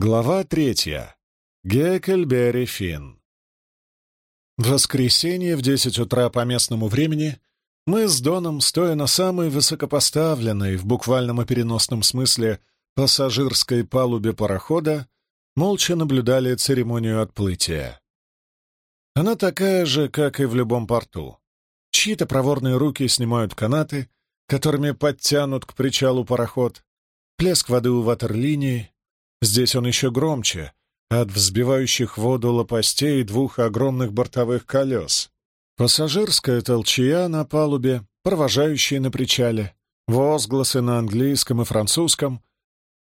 Глава третья. Геккельберри Финн. В воскресенье в десять утра по местному времени мы с Доном, стоя на самой высокопоставленной, в буквальном и переносном смысле, пассажирской палубе парохода, молча наблюдали церемонию отплытия. Она такая же, как и в любом порту. Чьи-то проворные руки снимают канаты, которыми подтянут к причалу пароход, плеск воды у ватерлинии, Здесь он еще громче, от взбивающих воду лопастей двух огромных бортовых колес. Пассажирская толчья на палубе, провожающие на причале, возгласы на английском и французском.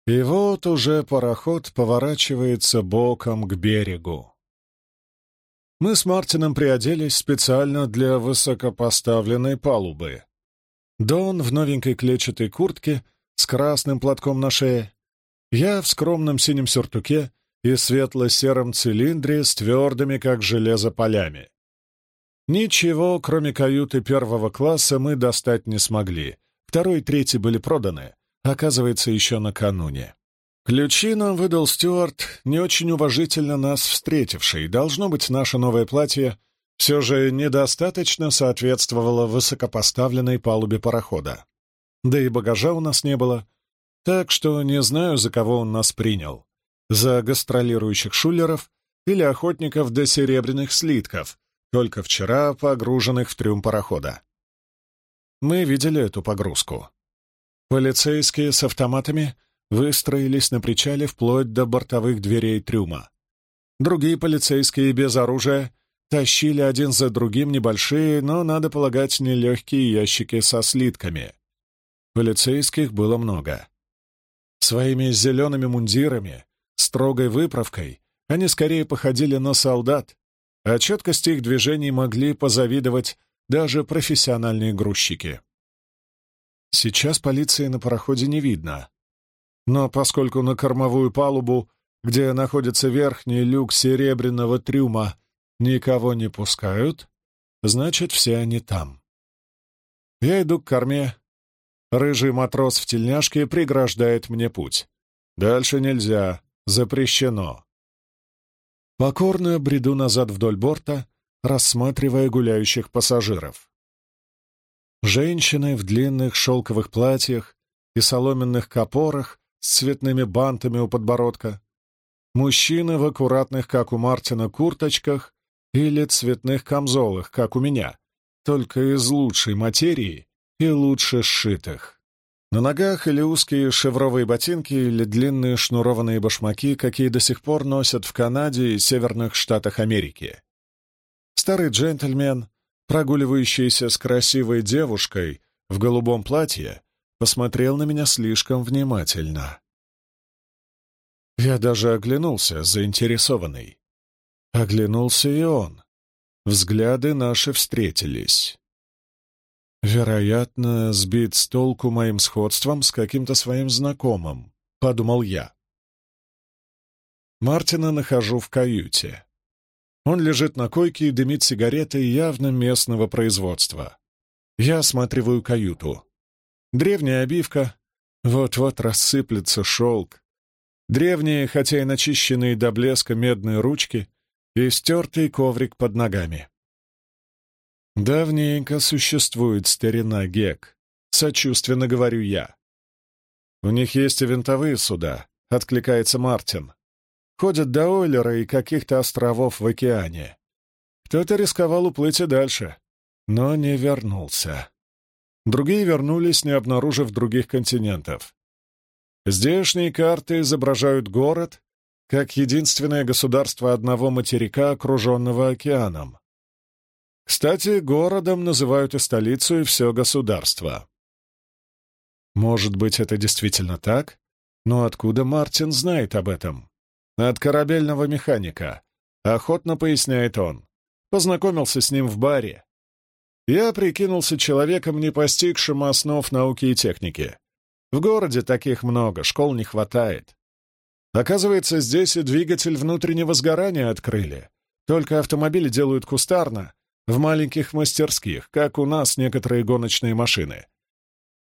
И вот уже пароход поворачивается боком к берегу. Мы с Мартином приоделись специально для высокопоставленной палубы. Дон в новенькой клетчатой куртке с красным платком на шее, я в скромном синем сюртуке и светло-сером цилиндре с твердыми, как железо, полями. Ничего, кроме каюты первого класса, мы достать не смогли. Второй и третий были проданы, оказывается, еще накануне. Ключи нам выдал Стюарт, не очень уважительно нас встретивший. Должно быть, наше новое платье все же недостаточно соответствовало высокопоставленной палубе парохода. Да и багажа у нас не было, так что не знаю, за кого он нас принял. За гастролирующих шулеров или охотников до серебряных слитков, только вчера погруженных в трюм парохода. Мы видели эту погрузку. Полицейские с автоматами выстроились на причале вплоть до бортовых дверей трюма. Другие полицейские без оружия тащили один за другим небольшие, но, надо полагать, нелегкие ящики со слитками. Полицейских было много. Своими зелеными мундирами, строгой выправкой, они скорее походили на солдат, а четкости их движений могли позавидовать даже профессиональные грузчики. Сейчас полиции на пароходе не видно. Но поскольку на кормовую палубу, где находится верхний люк серебряного трюма, никого не пускают, значит, все они там. Я иду к корме, Рыжий матрос в тельняшке преграждает мне путь. Дальше нельзя, запрещено. Покорно бреду назад вдоль борта, рассматривая гуляющих пассажиров. Женщины в длинных шелковых платьях и соломенных копорах с цветными бантами у подбородка, мужчины в аккуратных, как у Мартина, курточках или цветных камзолах, как у меня, только из лучшей материи и лучше сшитых. На ногах или узкие шевровые ботинки, или длинные шнурованные башмаки, какие до сих пор носят в Канаде и северных штатах Америки. Старый джентльмен, прогуливающийся с красивой девушкой в голубом платье, посмотрел на меня слишком внимательно. Я даже оглянулся, заинтересованный. Оглянулся и он. Взгляды наши встретились. «Вероятно, сбит с толку моим сходством с каким-то своим знакомым», — подумал я. Мартина нахожу в каюте. Он лежит на койке и дымит сигаретой явно местного производства. Я осматриваю каюту. Древняя обивка, вот-вот рассыплется шелк. Древние, хотя и начищенные до блеска медные ручки и стертый коврик под ногами. «Давненько существует старина Гек», — сочувственно говорю я. «У них есть и винтовые суда», — откликается Мартин. «Ходят до Ойлера и каких-то островов в океане. Кто-то рисковал уплыть и дальше, но не вернулся. Другие вернулись, не обнаружив других континентов. Здешние карты изображают город как единственное государство одного материка, окруженного океаном. Кстати, городом называют и столицу, и все государство. Может быть, это действительно так? Но откуда Мартин знает об этом? От корабельного механика. Охотно поясняет он. Познакомился с ним в баре. Я прикинулся человеком, не постигшим основ науки и техники. В городе таких много, школ не хватает. Оказывается, здесь и двигатель внутреннего сгорания открыли. Только автомобили делают кустарно, в маленьких мастерских, как у нас некоторые гоночные машины.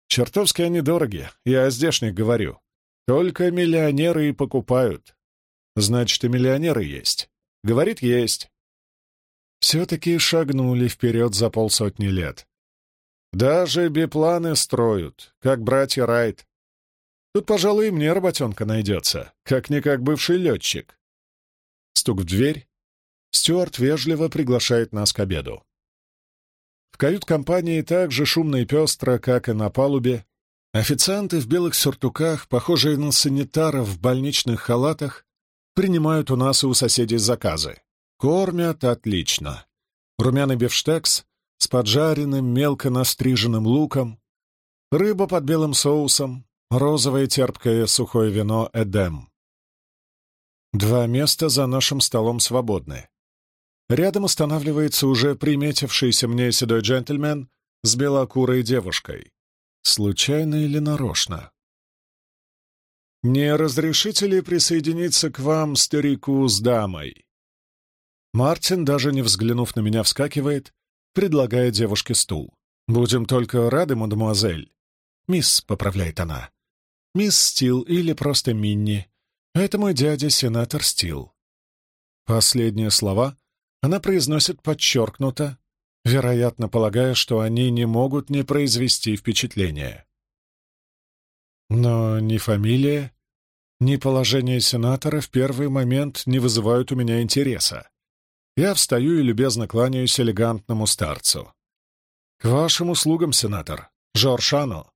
Чертовски они дороги, я о здешних говорю. Только миллионеры и покупают. Значит, и миллионеры есть. Говорит, есть. Все-таки шагнули вперед за полсотни лет. Даже бипланы строят, как братья Райт. Тут, пожалуй, и мне работенка найдется, как-никак бывший летчик. Стук в дверь. Стюарт вежливо приглашает нас к обеду. В кают-компании так же шумно и пестро, как и на палубе. Официанты в белых сюртуках, похожие на санитаров в больничных халатах, принимают у нас и у соседей заказы. Кормят отлично. Румяный бифштекс с поджаренным, мелко настриженным луком, рыба под белым соусом, розовое терпкое сухое вино «Эдем». Два места за нашим столом свободны. Рядом останавливается уже приметившийся мне седой джентльмен с белокурой девушкой. Случайно или нарочно? «Не разрешите ли присоединиться к вам, старику, с дамой?» Мартин, даже не взглянув на меня, вскакивает, предлагая девушке стул. «Будем только рады, мадемуазель». «Мисс», — поправляет она. «Мисс Стил или просто Минни. Это мой дядя, сенатор Стил». Последние слова она произносит подчеркнуто, вероятно, полагая, что они не могут не произвести впечатления. Но ни фамилия, ни положение сенатора в первый момент не вызывают у меня интереса. Я встаю и любезно кланяюсь элегантному старцу. «К вашим услугам, сенатор. Жоршано.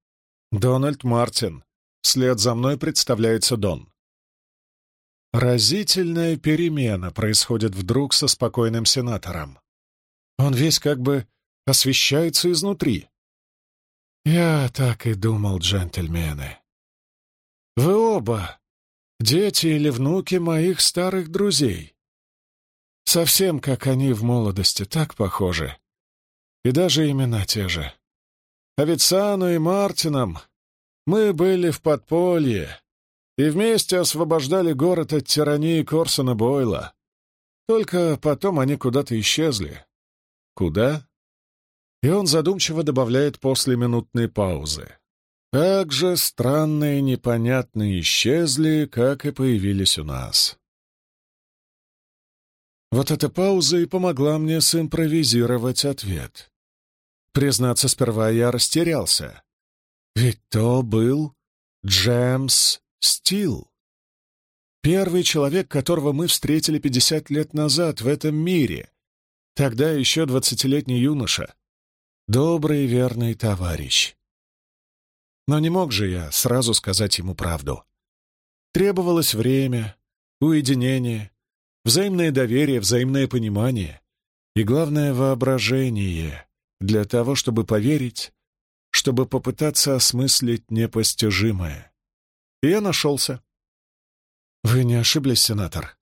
Дональд Мартин. Вслед за мной представляется Дон». Разительная перемена происходит вдруг со спокойным сенатором. Он весь как бы освещается изнутри. «Я так и думал, джентльмены. Вы оба дети или внуки моих старых друзей. Совсем как они в молодости, так похожи. И даже имена те же. Авицану и Мартином мы были в подполье и вместе освобождали город от тирании Корсона Бойла. Только потом они куда-то исчезли. Куда? И он задумчиво добавляет после минутной паузы. Как же странные и непонятные исчезли, как и появились у нас. Вот эта пауза и помогла мне симпровизировать ответ. Признаться, сперва я растерялся. Ведь то был Джемс Стил. Первый человек, которого мы встретили пятьдесят лет назад в этом мире. Тогда еще двадцатилетний юноша. Добрый верный товарищ. Но не мог же я сразу сказать ему правду. Требовалось время, уединение, взаимное доверие, взаимное понимание и, главное, воображение для того, чтобы поверить, чтобы попытаться осмыслить непостижимое. И я нашелся. Вы не ошиблись, сенатор,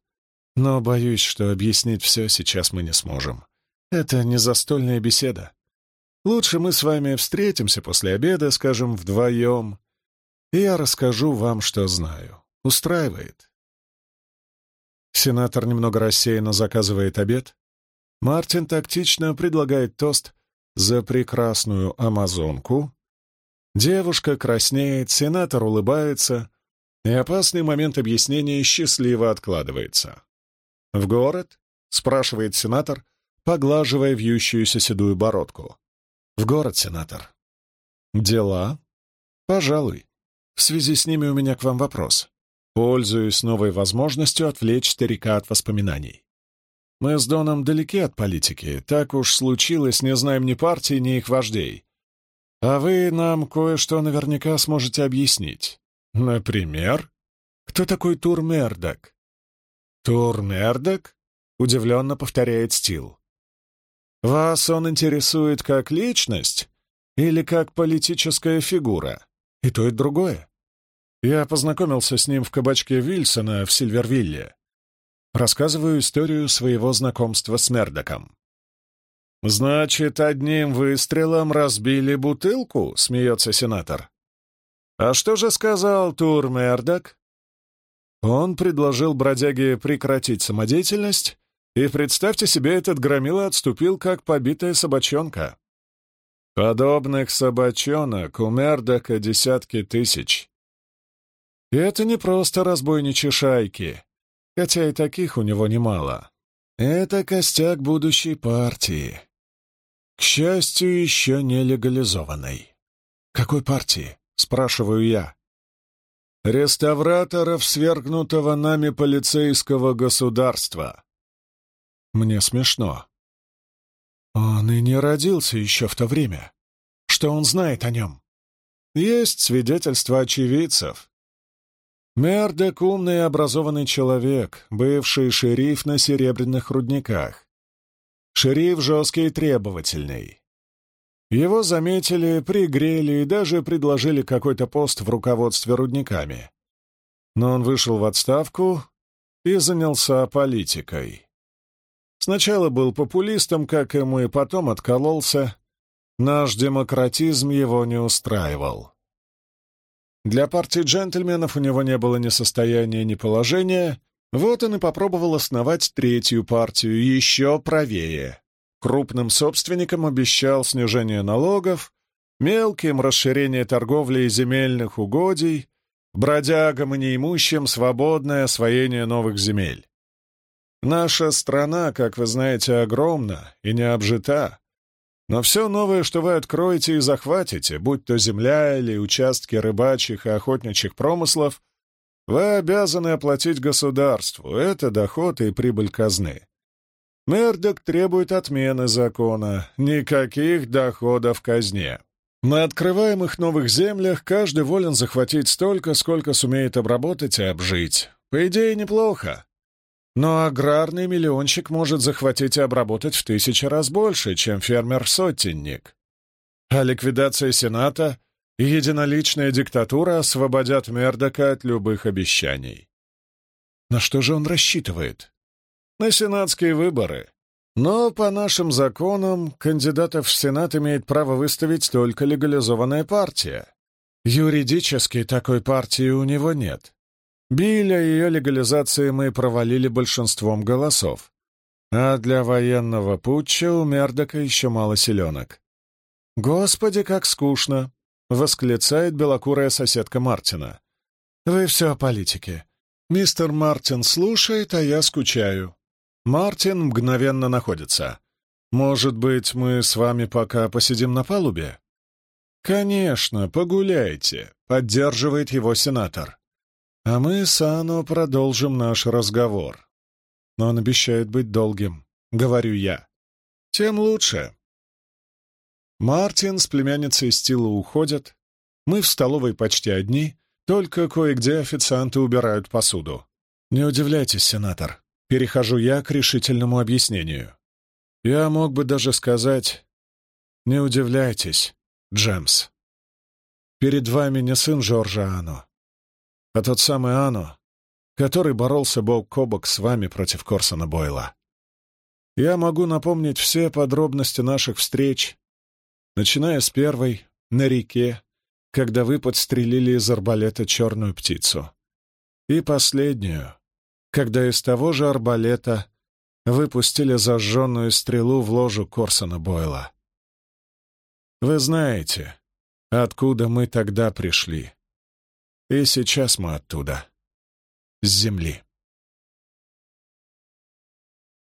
но боюсь, что объяснить все сейчас мы не сможем. Это не застольная беседа. Лучше мы с вами встретимся после обеда, скажем, вдвоем, и я расскажу вам, что знаю. Устраивает? Сенатор немного рассеянно заказывает обед. Мартин тактично предлагает тост за прекрасную амазонку. Девушка краснеет, сенатор улыбается, и опасный момент объяснения счастливо откладывается. «В город?» — спрашивает сенатор, поглаживая вьющуюся седую бородку. «В город, сенатор». «Дела?» «Пожалуй. В связи с ними у меня к вам вопрос. Пользуюсь новой возможностью отвлечь старика от воспоминаний. Мы с Доном далеки от политики, так уж случилось, не знаем ни партии, ни их вождей. А вы нам кое-что наверняка сможете объяснить. Например, кто такой Турмердок? Турмердок? Удивленно повторяет Стил. Вас он интересует как личность или как политическая фигура? И то, и другое. Я познакомился с ним в кабачке Вильсона в Сильвервилле. Рассказываю историю своего знакомства с Мердоком. «Значит, одним выстрелом разбили бутылку?» — смеется сенатор. «А что же сказал Тур Мердок?» Он предложил бродяге прекратить самодеятельность, и, представьте себе, этот громила отступил, как побитая собачонка. Подобных собачонок у Мердока десятки тысяч. И это не просто разбойничьи шайки. хотя и таких у него немало. Это костяк будущей партии. К счастью, еще не легализованной. «Какой партии?» — спрашиваю я. «Реставраторов свергнутого нами полицейского государства». Мне смешно. Он и не родился еще в то время. Что он знает о нем? Есть свидетельства очевидцев. Мердек — умный и образованный человек, бывший шериф на серебряных рудниках. Шериф жесткий и требовательный. Его заметили, пригрели и даже предложили какой-то пост в руководстве рудниками. Но он вышел в отставку и занялся политикой. Сначала был популистом, как и мы, потом откололся. Наш демократизм его не устраивал. Для партии джентльменов у него не было ни состояния, ни положения, вот он и попробовал основать третью партию, еще правее. Крупным собственникам обещал снижение налогов, мелким — расширение торговли и земельных угодий, бродягам и неимущим — свободное освоение новых земель. Наша страна, как вы знаете, огромна и не обжита, но все новое, что вы откроете и захватите, будь то земля или участки рыбачьих и охотничьих промыслов, вы обязаны оплатить государству. Это доход и прибыль казны. Мердок требует отмены закона. Никаких доходов казне. На открываемых новых землях каждый волен захватить столько, сколько сумеет обработать и обжить. По идее, неплохо. Но аграрный миллионщик может захватить и обработать в тысячи раз больше, чем фермер-сотенник. А ликвидация Сената единоличная диктатура освободят Мердока от любых обещаний. На что же он рассчитывает? На сенатские выборы. Но по нашим законам кандидатов в Сенат имеет право выставить только легализованная партия. Юридически такой партии у него нет. Биля ее легализации мы провалили большинством голосов. А для военного путча у Мердока еще мало селенок. Господи, как скучно! — восклицает белокурая соседка Мартина. «Вы все о политике. Мистер Мартин слушает, а я скучаю. Мартин мгновенно находится. Может быть, мы с вами пока посидим на палубе?» «Конечно, погуляйте», — поддерживает его сенатор. «А мы с Ано продолжим наш разговор. Но он обещает быть долгим», — говорю я. «Тем лучше», Мартин с племянницей Стила уходят. Мы в столовой почти одни, только кое-где официанты убирают посуду. Не удивляйтесь, сенатор. Перехожу я к решительному объяснению. Я мог бы даже сказать «Не удивляйтесь, Джемс. Перед вами не сын Жоржа Ано, а тот самый Ано, который боролся бок о бок с вами против Корсона Бойла. Я могу напомнить все подробности наших встреч начиная с первой, на реке, когда вы подстрелили из арбалета черную птицу, и последнюю, когда из того же арбалета выпустили зажженную стрелу в ложу Корсона Бойла. Вы знаете, откуда мы тогда пришли. И сейчас мы оттуда, с земли.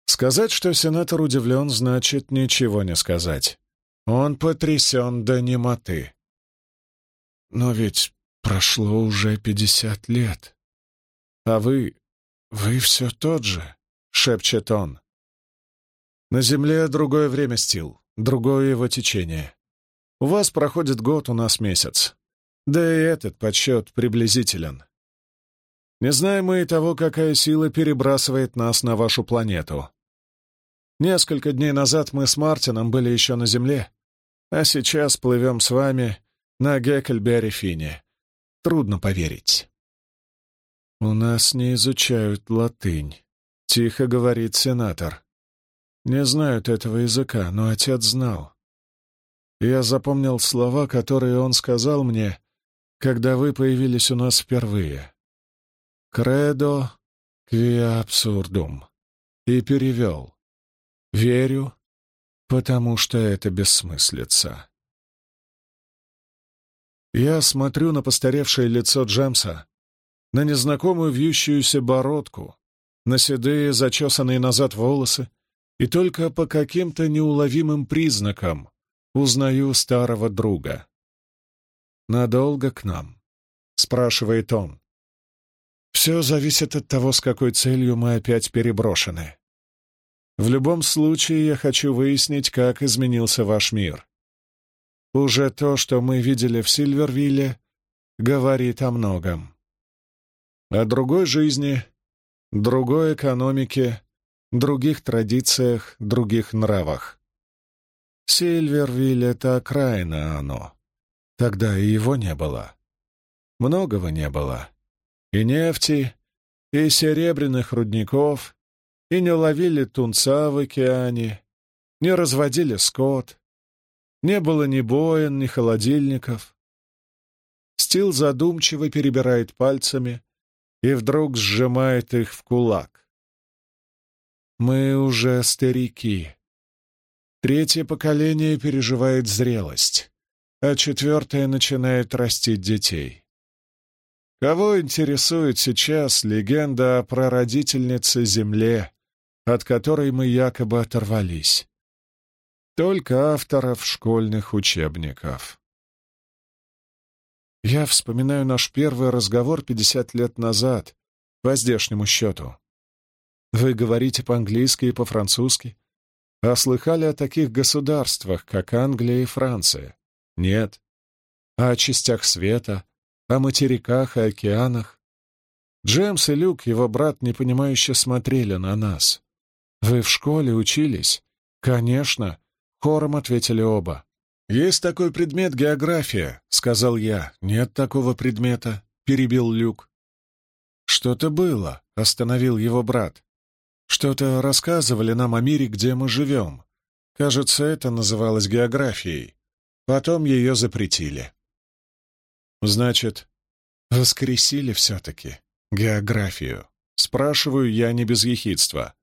Сказать, что сенатор удивлен, значит ничего не сказать. Он потрясен до немоты. Но ведь прошло уже пятьдесят лет. А вы... вы все тот же, — шепчет он. На Земле другое время стил, другое его течение. У вас проходит год, у нас месяц. Да и этот подсчет приблизителен. Не знаем мы и того, какая сила перебрасывает нас на вашу планету. Несколько дней назад мы с Мартином были еще на Земле, а сейчас плывем с вами на Геккельберри-Фине. Трудно поверить. «У нас не изучают латынь», — тихо говорит сенатор. «Не знают этого языка, но отец знал. Я запомнил слова, которые он сказал мне, когда вы появились у нас впервые. «Кредо квиа абсурдум» и перевел. Верю, потому что это бессмыслица. Я смотрю на постаревшее лицо Джемса, на незнакомую вьющуюся бородку, на седые, зачесанные назад волосы, и только по каким-то неуловимым признакам узнаю старого друга. «Надолго к нам?» — спрашивает он. «Все зависит от того, с какой целью мы опять переброшены. В любом случае, я хочу выяснить, как изменился ваш мир. Уже то, что мы видели в Сильвервилле, говорит о многом. О другой жизни, другой экономике, других традициях, других нравах. Сильвервиль — это окраина оно. Тогда и его не было. Многого не было. И нефти, и серебряных рудников, и не ловили тунца в океане, не разводили скот, не было ни боен, ни холодильников. Стил задумчиво перебирает пальцами и вдруг сжимает их в кулак. Мы уже старики. Третье поколение переживает зрелость, а четвертое начинает растить детей. Кого интересует сейчас легенда о прародительнице Земле, от которой мы якобы оторвались? Только авторов школьных учебников. Я вспоминаю наш первый разговор 50 лет назад, по здешнему счету. Вы говорите по-английски и по-французски? А слыхали о таких государствах, как Англия и Франция? Нет. А о частях света, о материках и океанах? Джемс и Люк, его брат, непонимающе смотрели на нас. «Вы в школе учились?» «Конечно», — хором ответили оба. «Есть такой предмет география», — сказал я. «Нет такого предмета», — перебил Люк. «Что-то было», — остановил его брат. Что-то рассказывали нам о мире, где мы живем. Кажется, это называлось географией. Потом ее запретили. Значит, воскресили все-таки географию. Спрашиваю я не без ехидства.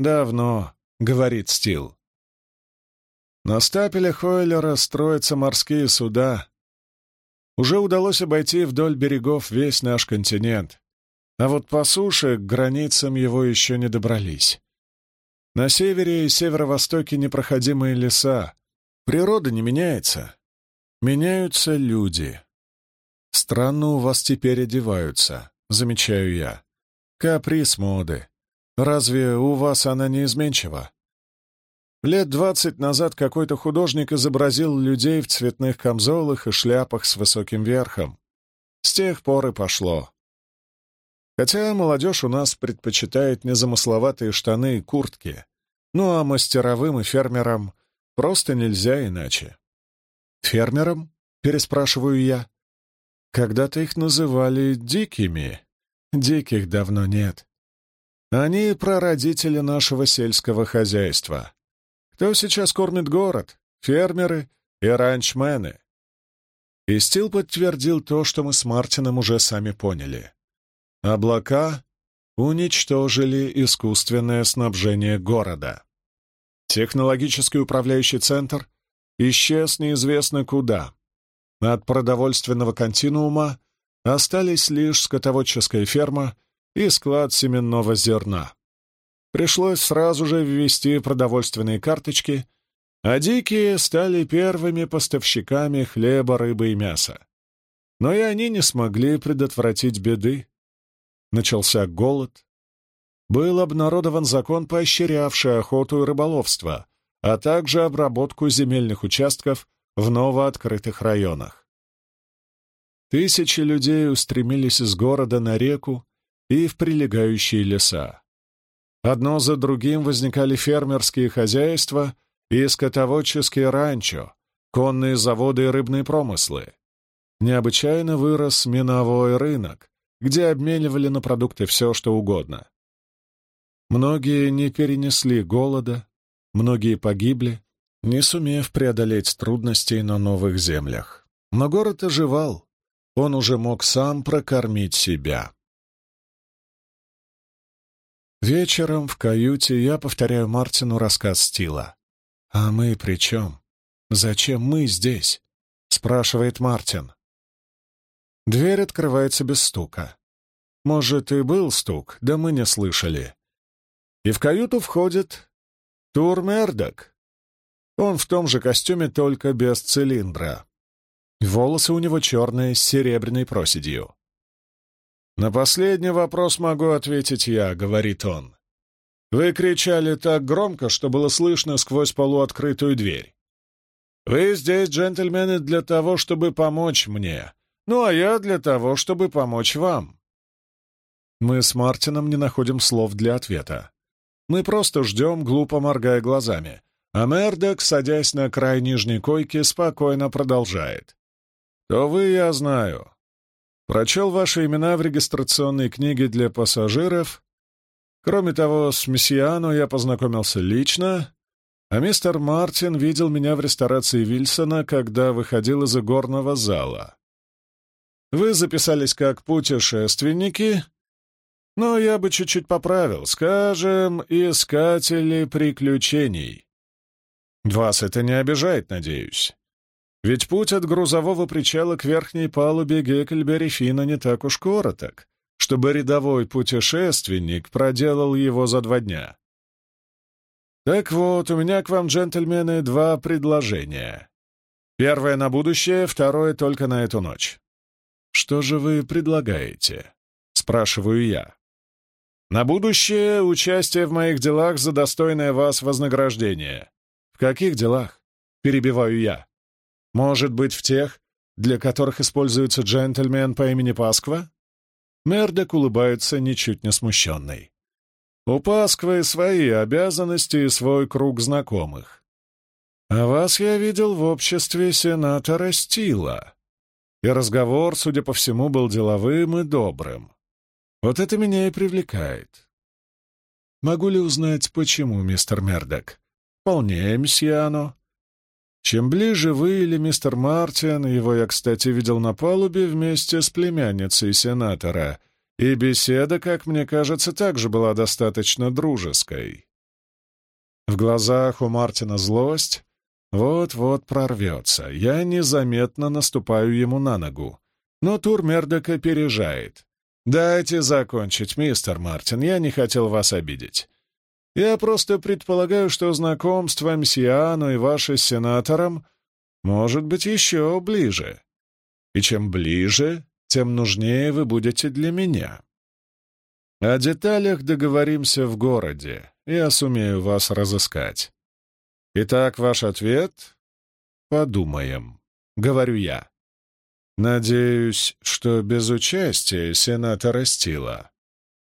«Давно», — говорит Стил. На стапеле Хойлера строятся морские суда. Уже удалось обойти вдоль берегов весь наш континент. А вот по суше к границам его еще не добрались. На севере и северо-востоке непроходимые леса. Природа не меняется. Меняются люди. Странно у вас теперь одеваются, замечаю я. Каприз моды. Разве у вас она не изменчива? Лет двадцать назад какой-то художник изобразил людей в цветных камзолах и шляпах с высоким верхом. С тех пор и пошло. Хотя молодежь у нас предпочитает незамысловатые штаны и куртки, ну а мастеровым и фермерам просто нельзя иначе. «Фермерам?» — переспрашиваю я. «Когда-то их называли дикими. Диких давно нет. Они прародители нашего сельского хозяйства. Кто сейчас кормит город? Фермеры и ранчмены». И Стил подтвердил то, что мы с Мартином уже сами поняли. Облака уничтожили искусственное снабжение города. Технологический управляющий центр исчез неизвестно куда. От продовольственного континуума остались лишь скотоводческая ферма и склад семенного зерна. Пришлось сразу же ввести продовольственные карточки, а дикие стали первыми поставщиками хлеба, рыбы и мяса. Но и они не смогли предотвратить беды начался голод. Был обнародован закон, поощрявший охоту и рыболовство, а также обработку земельных участков в новооткрытых районах. Тысячи людей устремились из города на реку и в прилегающие леса. Одно за другим возникали фермерские хозяйства и скотоводческие ранчо, конные заводы и рыбные промыслы. Необычайно вырос миновой рынок, где обменивали на продукты все, что угодно. Многие не перенесли голода, многие погибли, не сумев преодолеть трудностей на новых землях. Но город оживал, он уже мог сам прокормить себя. Вечером в каюте я повторяю Мартину рассказ Стила. «А мы при чем? Зачем мы здесь?» — спрашивает Мартин. Дверь открывается без стука. Может, и был стук, да мы не слышали. И в каюту входит Тур Мердок. Он в том же костюме, только без цилиндра. Волосы у него черные, с серебряной проседью. «На последний вопрос могу ответить я», — говорит он. «Вы кричали так громко, что было слышно сквозь полуоткрытую дверь. Вы здесь, джентльмены, для того, чтобы помочь мне, ну а я для того, чтобы помочь вам». Мы с Мартином не находим слов для ответа. Мы просто ждем, глупо моргая глазами, а Мердок, садясь на край нижней койки, спокойно продолжает. «То вы, я знаю. Прочел ваши имена в регистрационной книге для пассажиров. Кроме того, с Мессиано я познакомился лично, а мистер Мартин видел меня в ресторации Вильсона, когда выходил из игорного зала. Вы записались как путешественники, но я бы чуть-чуть поправил, скажем, искатели приключений. Вас это не обижает, надеюсь. Ведь путь от грузового причала к верхней палубе Геккельбери Фина не так уж короток, чтобы рядовой путешественник проделал его за два дня. Так вот, у меня к вам, джентльмены, два предложения. Первое на будущее, второе только на эту ночь. Что же вы предлагаете? Спрашиваю я. На будущее участие в моих делах за достойное вас вознаграждение. В каких делах? Перебиваю я. Может быть, в тех, для которых используется джентльмен по имени Пасква? Мердок улыбается ничуть не смущенный. У Пасквы свои обязанности и свой круг знакомых. А вас я видел в обществе сенатора Стила. И разговор, судя по всему, был деловым и добрым. Вот это меня и привлекает. Могу ли узнать, почему, мистер Мердок? Вполне, мсьяно. Чем ближе вы или мистер Мартин, его я, кстати, видел на палубе вместе с племянницей сенатора — и беседа, как мне кажется, также была достаточно дружеской. В глазах у Мартина злость вот-вот прорвется. Я незаметно наступаю ему на ногу. Но тур Мердока опережает. «Дайте закончить, мистер Мартин, я не хотел вас обидеть. Я просто предполагаю, что знакомство Мсиану и ваше с сенатором может быть еще ближе. И чем ближе, тем нужнее вы будете для меня. О деталях договоримся в городе, я сумею вас разыскать. Итак, ваш ответ? Подумаем, — говорю я. Надеюсь, что без участия сенатора Стила.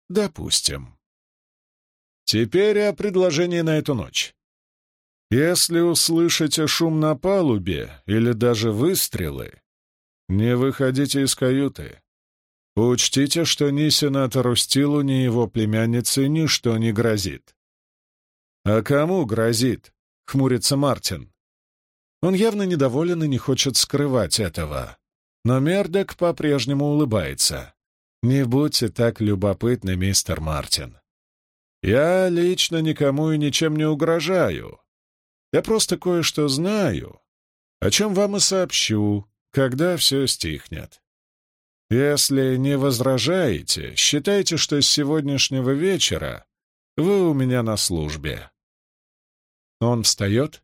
Допустим. Теперь о предложении на эту ночь. Если услышите шум на палубе или даже выстрелы, «Не выходите из каюты. Учтите, что ни сенатору Стилу, ни его племяннице ничто не грозит». «А кому грозит?» — хмурится Мартин. Он явно недоволен и не хочет скрывать этого. Но Мердок по-прежнему улыбается. «Не будьте так любопытны, мистер Мартин. Я лично никому и ничем не угрожаю. Я просто кое-что знаю, о чем вам и сообщу, когда все стихнет. Если не возражаете, считайте, что с сегодняшнего вечера вы у меня на службе. Он встает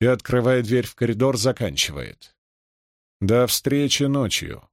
и, открывая дверь в коридор, заканчивает. До встречи ночью.